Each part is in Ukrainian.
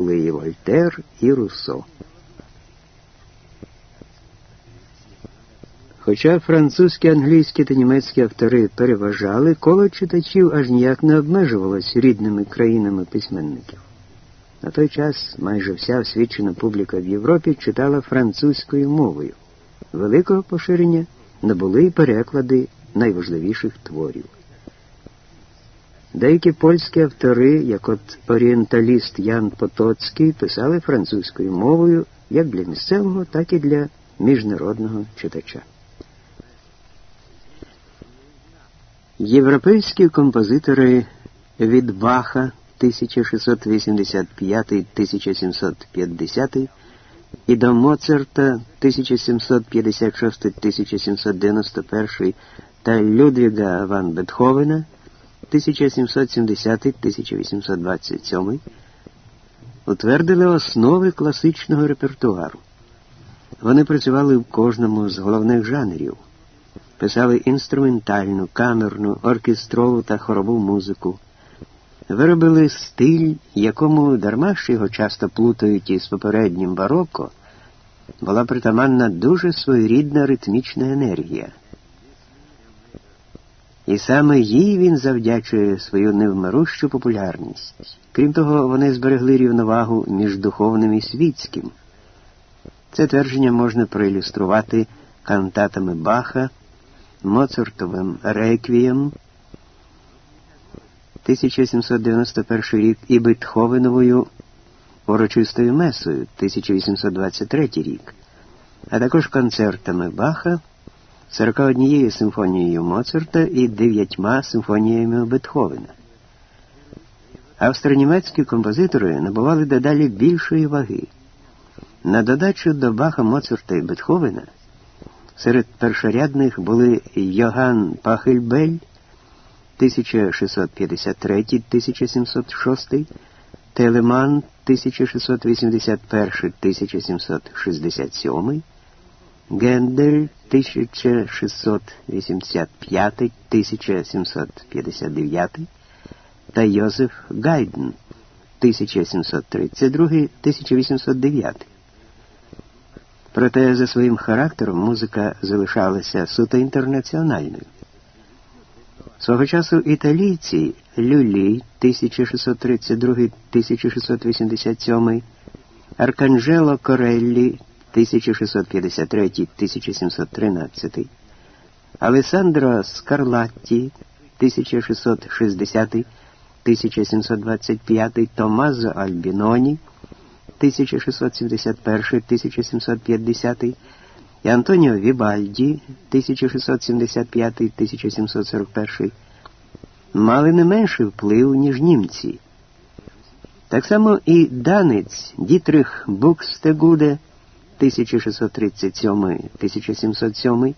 і Вольтер і Руссо. Хоча французькі, англійські та німецькі автори переважали, коло читачів аж ніяк не обмежувалось рідними країнами письменників. На той час майже вся освічена публіка в Європі читала французькою мовою. Великого поширення набули й переклади найважливіших творів. Деякі польські автори, як от орієнталіст Ян Потоцький, писали французькою мовою як для місцевого, так і для міжнародного читача. Європейські композитори від Баха 1685-1750 і до Моцарта 1756-1791 та Людвіга ван Бетховена 1770-1827 утвердили основи класичного репертуару. Вони працювали в кожному з головних жанрів, писали інструментальну, камерну, оркестрову та хорову музику, виробили стиль, якому дарма що його часто плутають із попереднім бароко, була притаманна дуже своєрідна ритмічна енергія. І саме їй він завдячує свою невмирущу популярність. Крім того, вони зберегли рівновагу між духовним і світським. Це твердження можна проілюструвати кантатами Баха, Моцартовим реквієм 1791 рік і Бетховеновою урочистою месою 1823 рік, а також концертами Баха. 41 симфонією Моцарта і 9 симфоніями Бетховена. Австро-німецькі композитори набували дедалі більшої ваги. На додачу до Баха Моцарта і Бетховена серед першорядних були Йоган Пахельбель 1653-1706, Телеман 1681-1767, Гендель 1685-1759 та Йозеф Гайден 1732-1809. Проте за своїм характером музика залишалася суто інтернаціональною. Свого часу італійці Люлі 1632-1687, Арканджело Кореллі 1653-1713, Алесандро Скарлатті 1660-1725, Томазо Альбіноні 1671-1750 і Антоніо Вібальді 1675-1741 мали не менший вплив, ніж німці. Так само і данець Дітрих Букстегуде 1637-1707,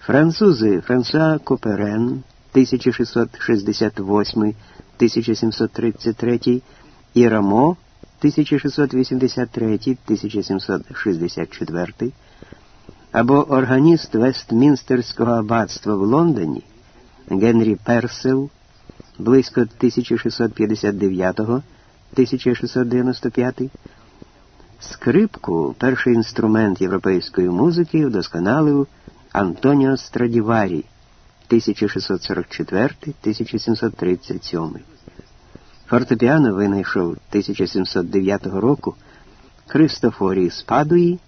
французи Франсуа Коперен 1668-1733 і Рамо 1683-1764 або органіст Вестмінстерського аббатства в Лондоні Генрі Персел близько 1659-1695 Скрипку, перший інструмент європейської музики, вдосконалив Антоніо Страдіварі 1644-1737. Фортепіано винайшов 1709 року Кристофорій Спадуї.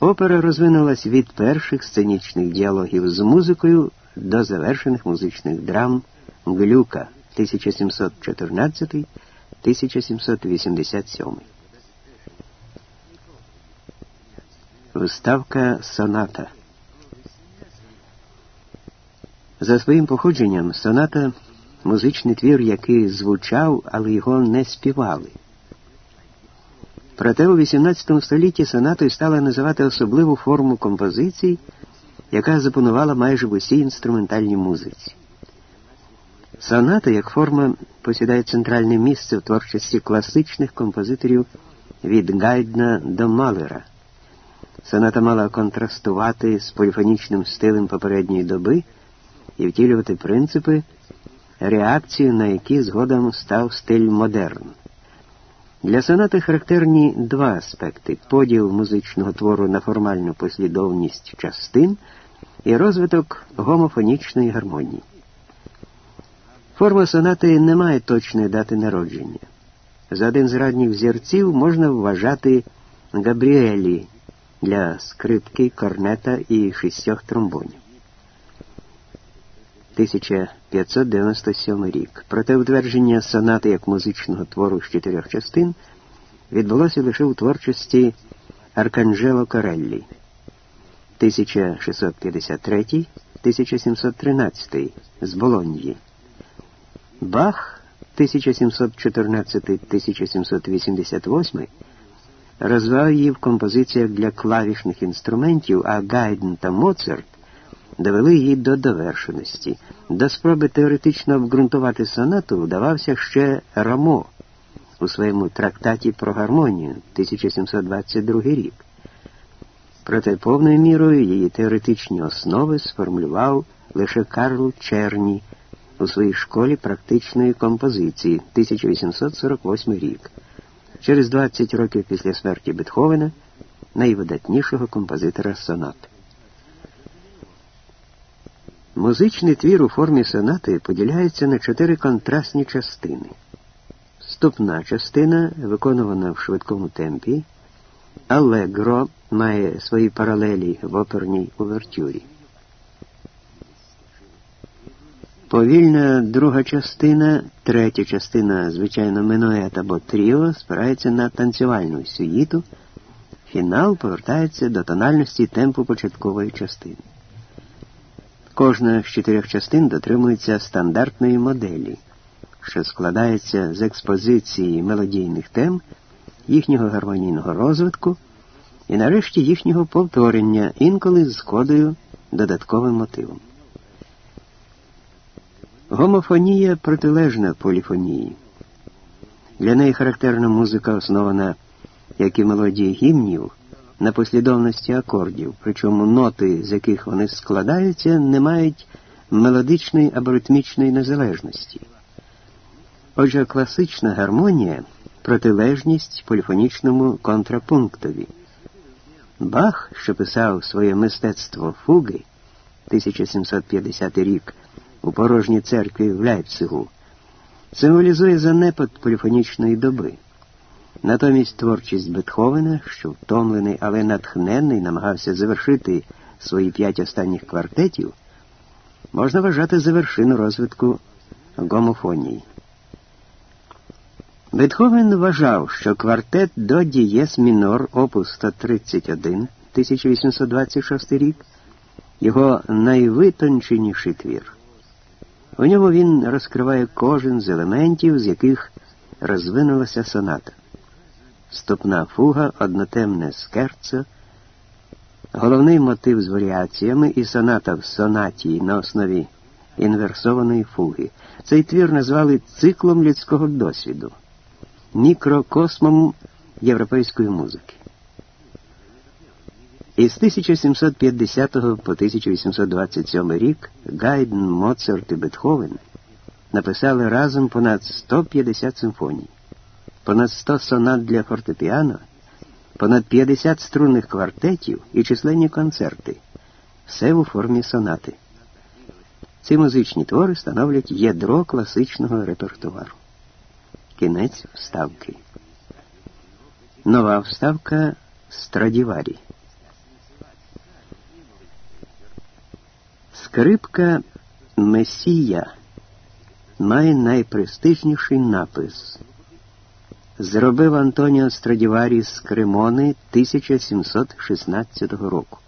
Опера розвинулась від перших сценічних діалогів з музикою до завершених музичних драм Глюка 1714-1787. Виставка соната. За своїм походженням соната музичний твір, який звучав, але його не співали. Проте у XVIII столітті сонатою стала називати особливу форму композицій, яка запанувала майже в усій інструментальній музиці. Соната як форма посідає центральне місце в творчості класичних композиторів від Гайдна до Малера. Соната мала контрастувати з поліфонічним стилем попередньої доби і втілювати принципи, реакцію на які згодом став стиль модерн. Для сонати характерні два аспекти поділ музичного твору на формальну послідовність частин і розвиток гомофонічної гармонії. Форма сонати не має точної дати народження. За один з радніх зірців можна вважати Габріелі для скрипки, корнета і шістьох тромбонів. 1597 рік. Проте утвердження сонати як музичного твору з чотирьох частин відбулося лише у творчості Арканджело Кореллі 1653-1713 з Болоньї. Бах 1714-1788 розвивав її в композиціях для клавішних інструментів, а Гайден та Моцарт довели її до довершеності. До спроби теоретично обґрунтувати сонату вдавався ще Рамо у своєму трактаті про гармонію 1722 рік. Проте повною мірою її теоретичні основи сформулював лише Карл Черні у своїй школі практичної композиції 1848 рік, через 20 років після смерті Бетховена, найвидатнішого композитора сонат. Музичний твір у формі сонати поділяється на чотири контрастні частини. Вступна частина, виконувана в швидкому темпі, алегро має свої паралелі в оперній увертюрі. Повільна друга частина, третя частина, звичайно, минует або тріо, спирається на танцювальну сюїту, фінал повертається до тональності темпу початкової частини. Кожна з чотирьох частин дотримується стандартної моделі, що складається з експозиції мелодійних тем, їхнього гармонійного розвитку і нарешті їхнього повторення, інколи з кодою додатковим мотивом. Гомофонія протилежна поліфонії. Для неї характерна музика основана, як і мелодії гімнів, на послідовності акордів, причому ноти, з яких вони складаються, не мають мелодичної або ритмічної незалежності. Отже, класична гармонія протилежність поліфонічному контрапунктові. Бах, що писав своє мистецтво фуги 1750 рік у порожній церкві в Ляйпцигу, символізує занепад поліфонічної доби. Натомість творчість Бетховена, що втомлений, але натхненний, намагався завершити свої п'ять останніх квартетів, можна вважати за вершину розвитку гомофонії. Бетховен вважав, що квартет до дієс мінор опус 131 1826 рік його найвитонченіший твір. У ньому він розкриває кожен з елементів, з яких розвинулася соната ступна фуга, однотемне скерцо, головний мотив з варіаціями і соната в сонаті на основі інверсованої фуги. Цей твір назвали циклом людського досвіду, мікрокосмом європейської музики. Із 1750 по 1827 рік Гайден, Моцарт і Бетховен написали разом понад 150 симфоній понад 100 сонат для фортепіано, понад 50 струнних квартетів і численні концерти, все у формі сонати. Ці музичні твори становлять ядро класичного репертуару. Кінець вставки. Нова вставка Страдіварі. Скрипка Месія має найпрестижніший напис зробив Антоніо Страдіварі з Кремони 1716 року.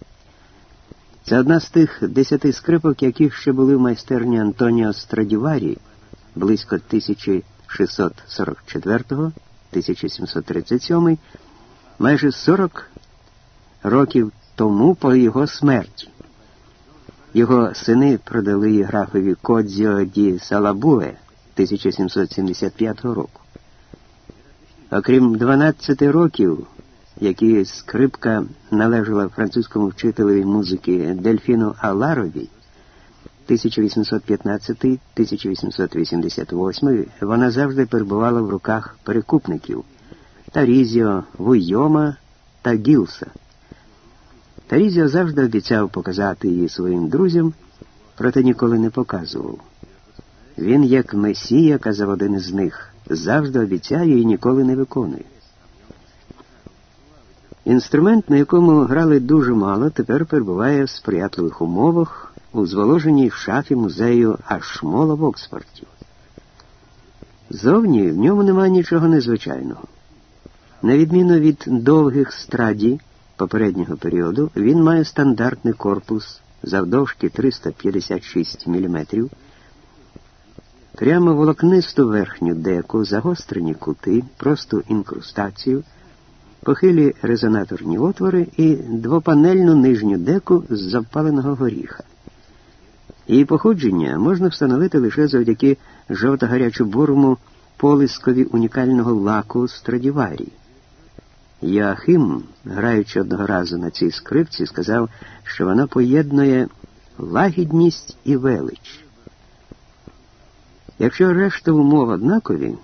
Це одна з тих десяти скрипок, які ще були в майстерні Антоніо Страдіварі близько 1644-1737, майже 40 років тому по його смерті. Його сини продали графові Кодзіо ді Салабуе 1775 року. Окрім 12 років, які скрипка належала французькому вчителеві музики Дельфіну Аларові, 1815-1888 вона завжди перебувала в руках перекупників, Тарізіо, Вуйома та Гілса. Тарізіо завжди обіцяв показати її своїм друзям, проте ніколи не показував. Він, як Месія, казав один із них, завжди обіцяє і ніколи не виконує. Інструмент, на якому грали дуже мало, тепер перебуває в сприятливих умовах у зволоженій шафі музею Ашмола в Оксфорді. Зовні в ньому немає нічого незвичайного. На відміну від довгих страдій попереднього періоду, він має стандартний корпус завдовжки 356 мм, прямо волокнисту верхню деку, загострені кути, просту інкрустацію, похилі резонаторні отвори і двопанельну нижню деку з запаленого горіха. Її походження можна встановити лише завдяки жовто-гарячо-бурому полискові унікального лаку Страдіварі. Яахим, граючи одного разу на цій скрипці, сказав, що вона поєднує лагідність і велич. Якщо решта умов однакові,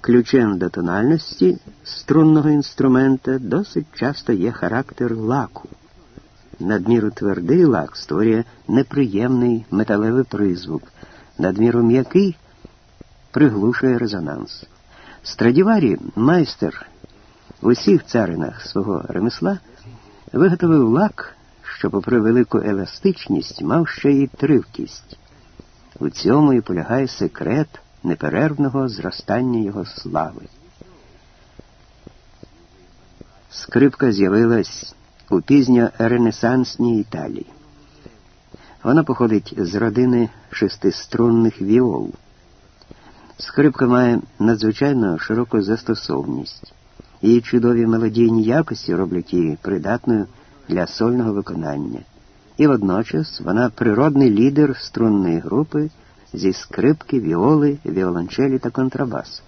ключем до тональності струнного інструмента досить часто є характер лаку. Надміру твердий лак створює неприємний металевий призвук, надміру м'який приглушує резонанс. Страдіварі, майстер в усіх царинах свого ремесла, виготовив лак, що, попри велику еластичність, мав ще й тривкість. У цьому і полягає секрет неперервного зростання його слави. Скрипка з'явилась у пізньоренесансній Італії. Вона походить з родини шестиструнних віол. Скрипка має надзвичайно широку застосовність. Її чудові мелодійні якості роблять її придатною для сольного виконання. І водночас вона природний лідер струнної групи зі скрипки, віоли, віолончелі та контрабасу.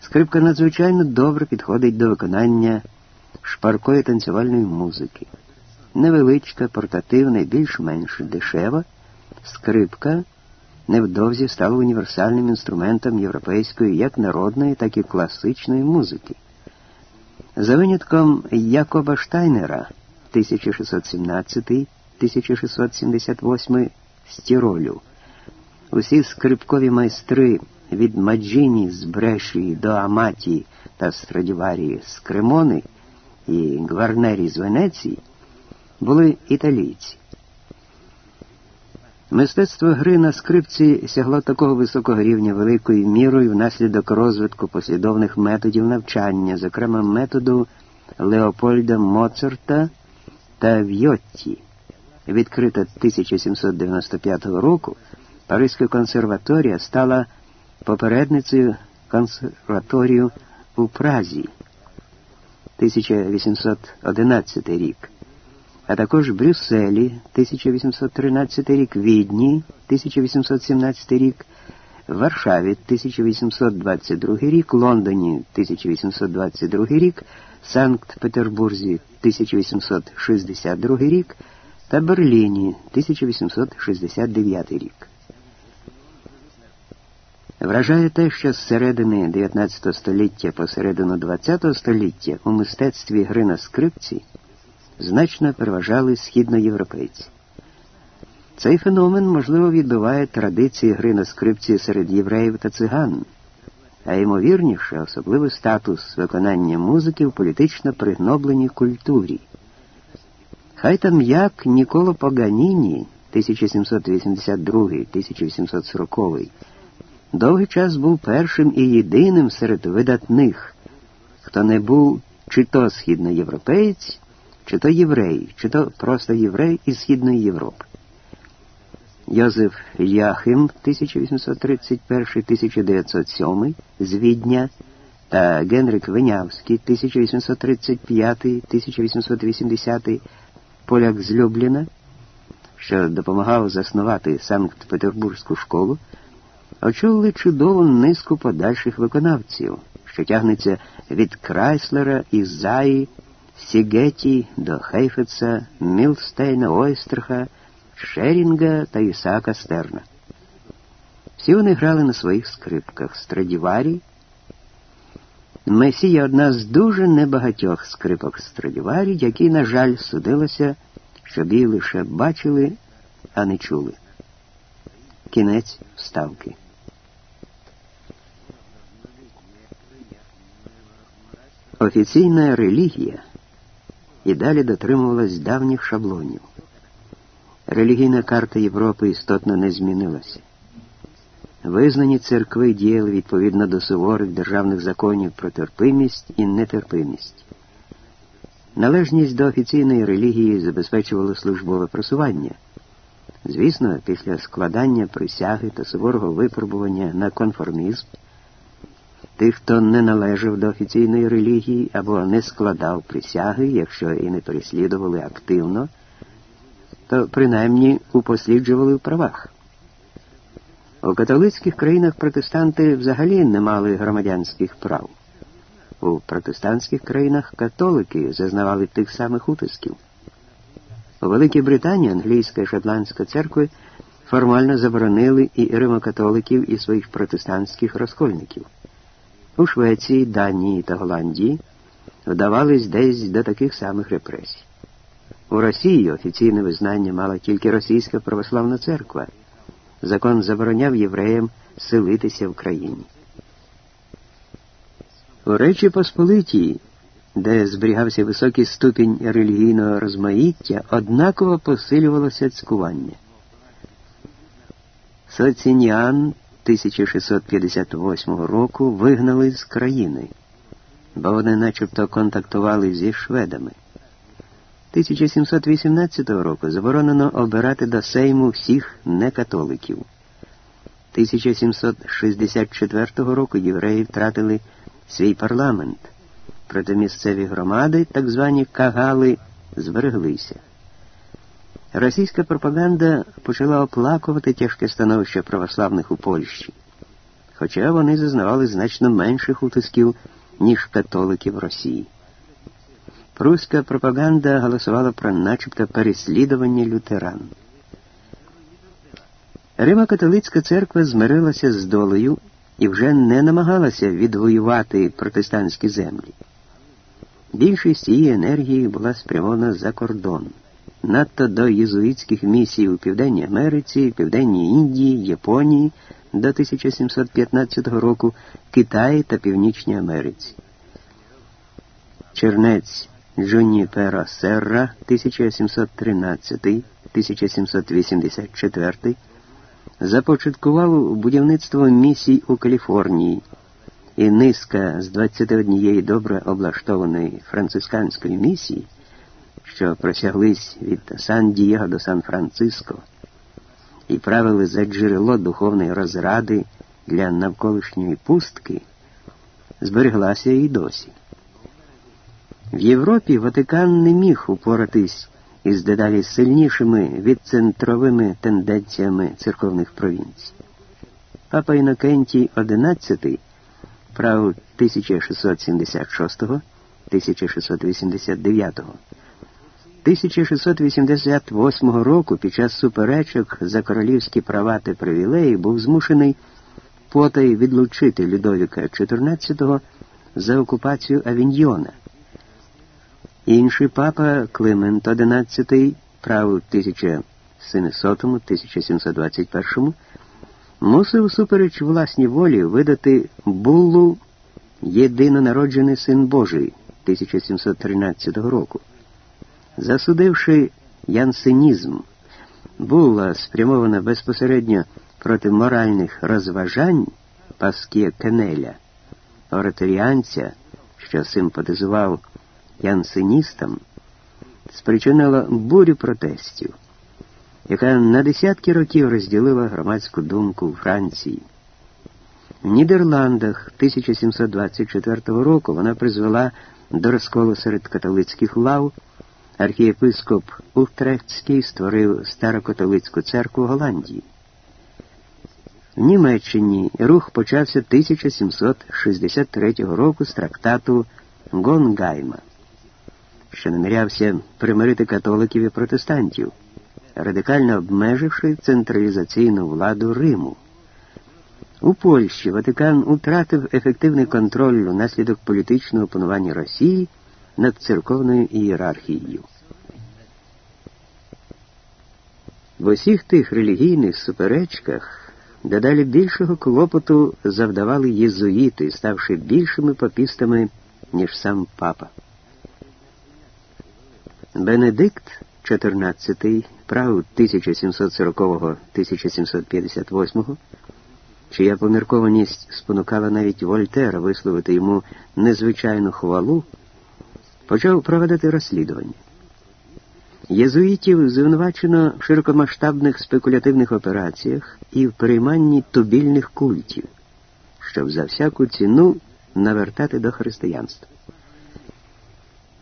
Скрипка надзвичайно добре підходить до виконання шпаркої танцювальної музики. Невеличка, портативна більш-менш дешева, скрипка невдовзі стала універсальним інструментом європейської як народної, так і класичної музики. За винятком Якоба Штайнера 1617-1678 стіролю. Усі скрипкові майстри від Маджіні з Брешії до Аматі та Страдіварії з Кремони і Гварнері з Венеції були італійці. Мистецтво гри на скрипці сягло такого високого рівня великою мірою внаслідок розвитку послідовних методів навчання, зокрема методу Леопольда Моцарта та В'йотті. Відкрита 1795 року, Паризька консерваторія стала попередницею консерваторію у Празі 1811 рік а також Брюсселі 1813 рік, Відні 1817 рік, Варшаві 1822 рік, Лондоні 1822 рік, Санкт-Петербурзі 1862 рік та Берліні 1869 рік. Вражає те, що з середини 19 століття по середину ХХ століття у мистецтві гри на скрипці значно переважали східноєвропейці. Цей феномен, можливо, відбиває традиції гри на скрипці серед євреїв та циган, а ймовірніше, особливий статус виконання музики в політично пригнобленій культурі. Хай там як Ніколо Паганіні 1782-1840 довгий час був першим і єдиним серед видатних, хто не був чи то східноєвропеєць, чи то єврей, чи то просто єврей із Східної Європи. Йозеф Яхим 1831-1907 з Відня та Генрик Винявський 1835-1880 поляк з Любліна, що допомагав заснувати Санкт-Петербурзьку школу, очолили чудову низку подальших виконавців, що тягнеться від Крайслера і Заї Сігеті до Хейфеца, Мілстейна, Ойстерха, Шерінга та Ісаака Стерна. Всі вони грали на своїх скрипках Страдіварі, Месія одна з дуже небагатьох скрипок Страдіварі, які, на жаль, судилося, щоб її лише бачили, а не чули. Кінець вставки. Офіційна релігія і далі дотримувалась давніх шаблонів. Релігійна карта Європи істотно не змінилася. Визнані церкви діяли відповідно до суворих державних законів про терпимість і нетерпимість. Належність до офіційної релігії забезпечувало службове просування. Звісно, після складання присяги та суворого випробування на конформізм, тих, хто не належав до офіційної релігії або не складав присяги, якщо і не переслідували активно, то принаймні упосліджували в правах. У католицьких країнах протестанти взагалі не мали громадянських прав. У протестантських країнах католики зазнавали тих самих утисків. У Великій Британії англійська і шотландська церкви формально заборонили і римокатоликів і своїх протестантських розкольників. У Швеції, Данії та Голландії вдавались десь до таких самих репресій. У Росії офіційне визнання мала тільки Російська православна церква. Закон забороняв євреям селитися в країні. У Речі Посполитій, де зберігався високий ступінь релігійного розмаїття, однаково посилювалося цькування. Соцініан 1658 року вигнали з країни, бо вони начебто контактували зі шведами. 1718 року заборонено обирати до Сейму всіх некатоликів. 1764 року євреї втратили свій парламент, проте місцеві громади, так звані кагали, збереглися. Російська пропаганда почала оплакувати тяжке становище православних у Польщі, хоча вони зазнавали значно менших утисків, ніж католики в Росії. Пруська пропаганда голосувала про начебто переслідування лютеран. Рима-католицька церква змирилася з долею і вже не намагалася відвоювати протестантські землі. Більшість її енергії була спрямована за кордон, надто до єзуїтських місій у Південній Америці, Південній Індії, Японії до 1715 року, Китаї та Північній Америці. Чернець Джуніпера Серра 1713-1784 започаткував будівництво місій у Каліфорнії, і низка з 21 добре облаштованої францисканської місії, що просяглись від Сан-Дієго до Сан-Франциско, і правили за джерело духовної розради для навколишньої пустки, збереглася і досі. В Європі Ватикан не міг упоратись із дедалі сильнішими відцентровими тенденціями церковних провінцій. Папа Інокентій XI прав 1676 1689 1688 року під час суперечок за королівські права та привілеї був змушений потай відлучити Людовіка XIV за окупацію Авіньйона. Інший папа Климент XI, правив 1700-1721, мусив супереч власній волі видати буллу Єдинонароджений син Божий 1713 року. Засудивши янсенізм, була спрямована безпосередньо проти моральних розважань Паскія Кенеля, ораторіанця, що симпатизував янсеністам спричинила бурю протестів, яка на десятки років розділила громадську думку у Франції. В Нідерландах 1724 року вона призвела до розколу серед католицьких лав. Архієпископ Ухтрехтський створив старокатолицьку церкву Голландії. В Німеччині рух почався 1763 року з трактату Гонгайма що намірявся примирити католиків і протестантів, радикально обмеживши централізаційну владу Риму. У Польщі Ватикан утратив ефективний контроль унаслідок політичного панування Росії над церковною ієрархією. В усіх тих релігійних суперечках дедалі більшого клопоту завдавали єзуїти, ставши більшими попістами, ніж сам папа. Бенедикт XIV, прав 1740-1758, чия поміркованість спонукала навіть Вольтера висловити йому незвичайну хвалу, почав проводити розслідування. Єзуїтів звинувачено в широкомасштабних спекулятивних операціях і в перейманні тубільних культів, щоб за всяку ціну навертати до християнства.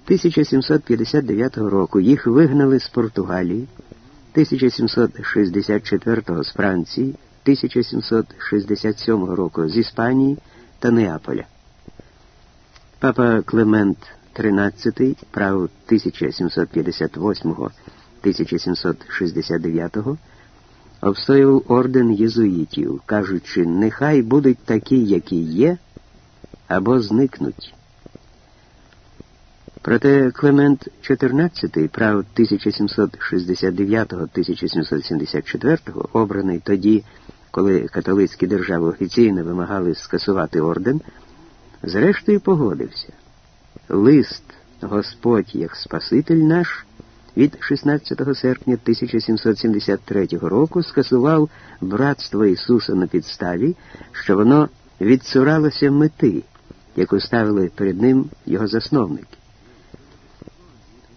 1759 року їх вигнали з Португалії, 1764 з Франції, 1767 року з Іспанії та Неаполя. Папа Клемент XIII, прав 1758-1769, обстоював орден єзуїтів, кажучи, нехай будуть такі, які є, або зникнуть. Проте Клемент XIV, прав 1769-1774, обраний тоді, коли католицькі держави офіційно вимагали скасувати орден, зрештою погодився. Лист Господь як Спаситель наш від 16 серпня 1773 року скасував братство Ісуса на підставі, що воно відцуралося мети, яку ставили перед ним його засновники.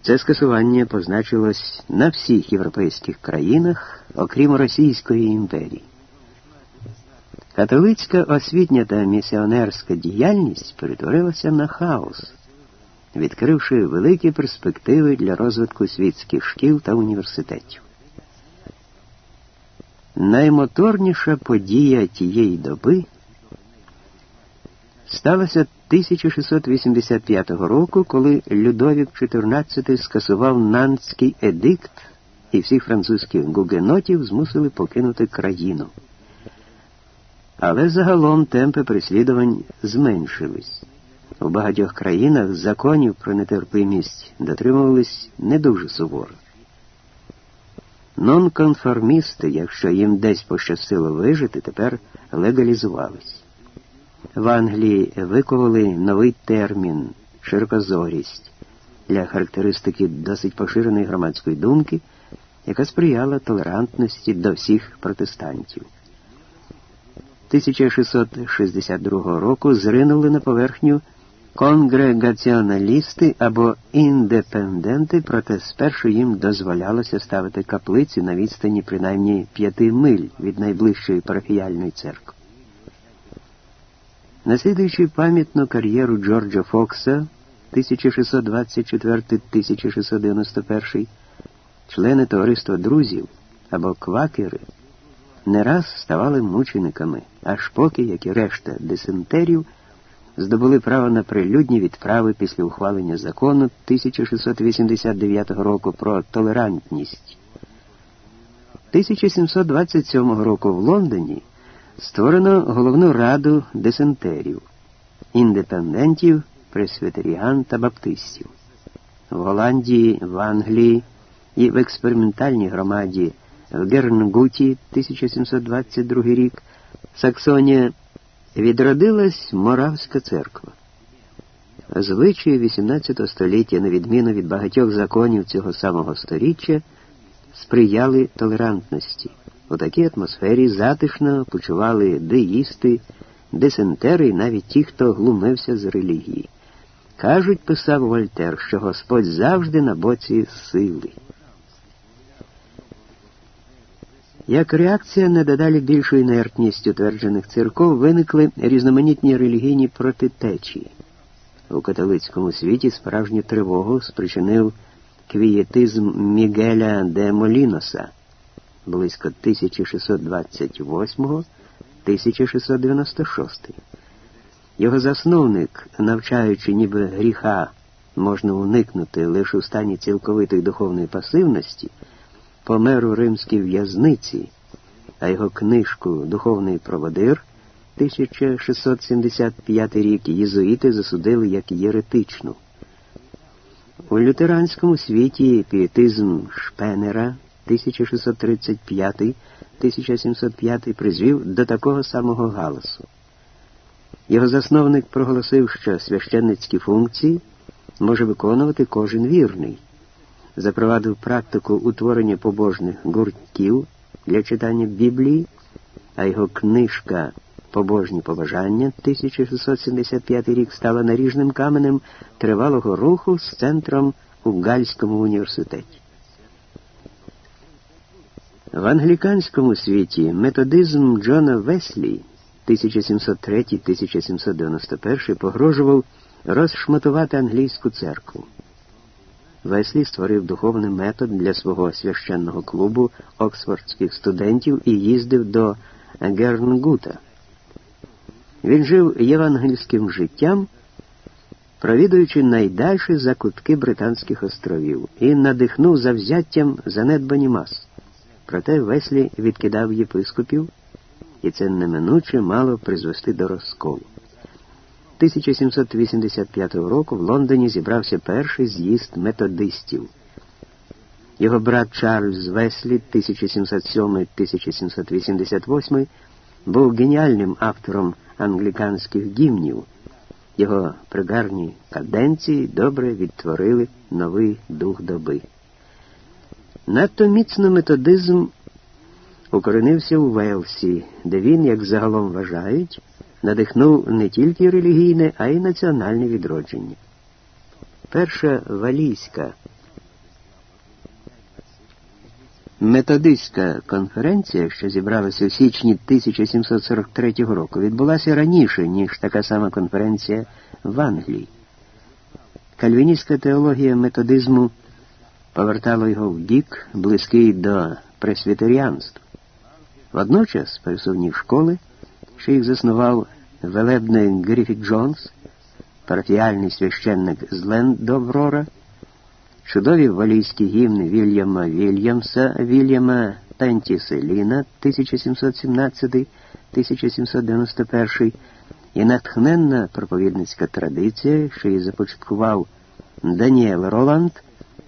Це скасування позначилось на всіх європейських країнах, окрім Російської імперії. Католицька освітня та місіонерська діяльність перетворилася на хаос, відкривши великі перспективи для розвитку світських шкіл та університетів. Наймоторніша подія тієї доби сталося 1685 року, коли Людовік XIV скасував Нанський едикт і всіх французьких гугенотів змусили покинути країну. Але загалом темпи переслідувань зменшились. У багатьох країнах законів про нетерпимість дотримувались не дуже суворо. Нонконформісти, якщо їм десь пощастило вижити, тепер легалізувались. В Англії виковали новий термін широкозорість для характеристики досить поширеної громадської думки, яка сприяла толерантності до всіх протестантів. 1662 року зринули на поверхню конгрегаціоналісти або індепенденти, проте спершу їм дозволялося ставити каплиці на відстані принаймні п'яти миль від найближчої парафіяльної церкви. Наслідуючи пам'ятну кар'єру Джорджа Фокса 1624-1691, члени товариства друзів або квакери не раз ставали мучениками, аж поки, як і решта десентерів, здобули право на прилюдні відправи після ухвалення закону 1689 року про толерантність. 1727 року в Лондоні створено головну раду десентерів, індепендентів, пресвітеріан та баптистів. В Голландії, в Англії і в експериментальній громаді в Гернгуті 1722 рік Саксонія відродилась Моравська церква. Звичаї XVIII століття, на відміну від багатьох законів цього самого сторіччя, сприяли толерантності. У такій атмосфері затишно почували деїсти, десентери і навіть ті, хто глумився з релігії. Кажуть, писав Вольтер, що Господь завжди на боці сили. Як реакція на дедалі більшу інертність утверджених церков виникли різноманітні релігійні протитечії. У католицькому світі справжню тривогу спричинив квієтизм Мігеля де Моліноса близько 1628-1696. Його засновник, навчаючи, ніби гріха можна уникнути лише у стані цілковитої духовної пасивності, помер у римській в'язниці, а його книжку Духовний проводир 1675 рік, єзуїти засудили як єретичну. У лютеранському світі пієтизм Шпенера 1635-1705 призвів до такого самого галасу. Його засновник проголосив, що священницькі функції може виконувати кожен вірний, запровадив практику утворення побожних гуртків для читання Біблії, а його книжка Побожні побажання 1675 рік стала наріжним каменем тривалого руху з центром у Гальському університеті. В англіканському світі методизм Джона Веслі 1703-1791 погрожував розшматувати англійську церкву. Веслі створив духовний метод для свого священного клубу оксфордських студентів і їздив до Гернгута. Він жив євангельським життям, провідуючи найдальші закутки Британських островів, і надихнув завзяттям занедбані мас. Проте Веслі відкидав єпископів, і це неминуче мало призвести до розколу. 1785 року в Лондоні зібрався перший з'їзд методистів. Його брат Чарльз Веслі 1707-1788 був геніальним автором англіканських гімнів. Його пригарні каденції добре відтворили новий дух доби. Надто міцно методизм укоренився у Велсі, де він, як загалом вважають, надихнув не тільки релігійне, а й національне відродження. Перша валійська методистська конференція, що зібралася у січні 1743 року, відбулася раніше, ніж така сама конференція в Англії. Кальвіністська теологія методизму повертала його в бік, близький до пресвітеріанства. Водночас пересувні школи, що їх заснував велебний Гріфіт Джонс, парафіальний священник з Лендоврора, чудові валійські гімни Вільяма Вільямса, Вільяма Пентіселіна 1717-1791 і натхненна проповідницька традиція, що її започаткував Даніел Роланд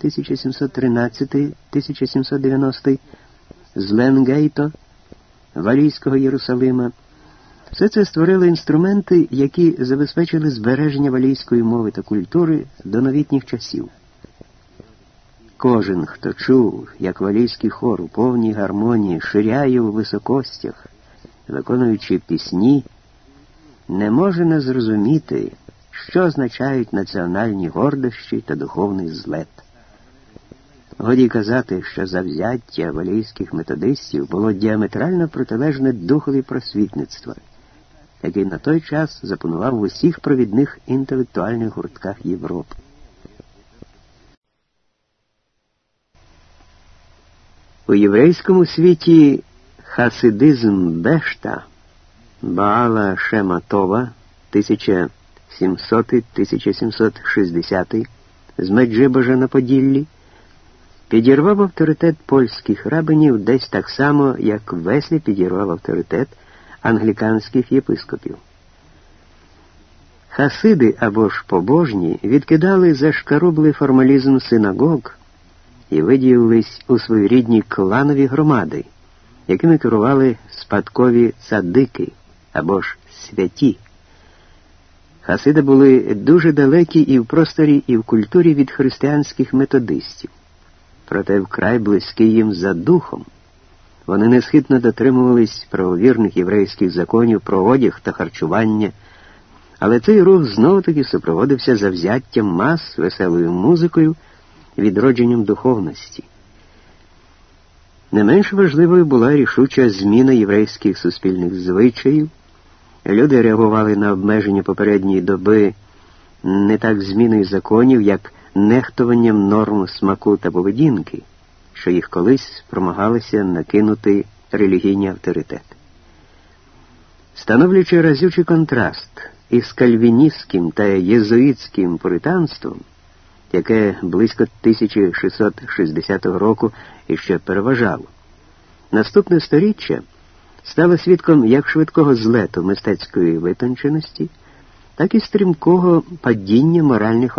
1713-1790 з Ленгейто, Валійського Єрусалима. Все це створили інструменти, які забезпечили збереження валійської мови та культури до новітніх часів. Кожен, хто чув, як валійський хор у повній гармонії ширяє у високостях, виконуючи пісні, не може не зрозуміти, що означають національні гордощі та духовний злет. Годі казати, що завзяття валійських методистів було діаметрально протилежне духові просвітництва, який на той час запанував в усіх провідних інтелектуальних гуртках Європи. У єврейському світі хасидизм Бешта Баала Шематова 1700-1760 з Меджибожа на Поділлі підірвав авторитет польських рабинів десь так само, як Веслі підірвав авторитет англіканських єпископів. Хасиди або ж побожні відкидали зашкарублий формалізм синагог і виділились у своєрідні кланові громади, якими керували спадкові цадики або ж святі. Хасиди були дуже далекі і в просторі, і в культурі від християнських методистів, проте вкрай близькі їм за духом. Вони несхитно дотримувались правовірних єврейських законів про одяг та харчування, але цей рух знову таки супроводився завзяттям мас веселою музикою відродженням духовності. Не менш важливою була рішуча зміна єврейських суспільних звичаїв. Люди реагували на обмеження попередньої доби не так зміною законів, як нехтуванням норм смаку та поведінки, що їх колись промагалися накинути релігійні авторитети. Становлячи разючий контраст із кальвіністським та єзуїтським пуританством, яке близько 1660 року іще переважало. Наступне сторіччя стала свідком як швидкого злету мистецької витонченості, так і стрімкого падіння моральних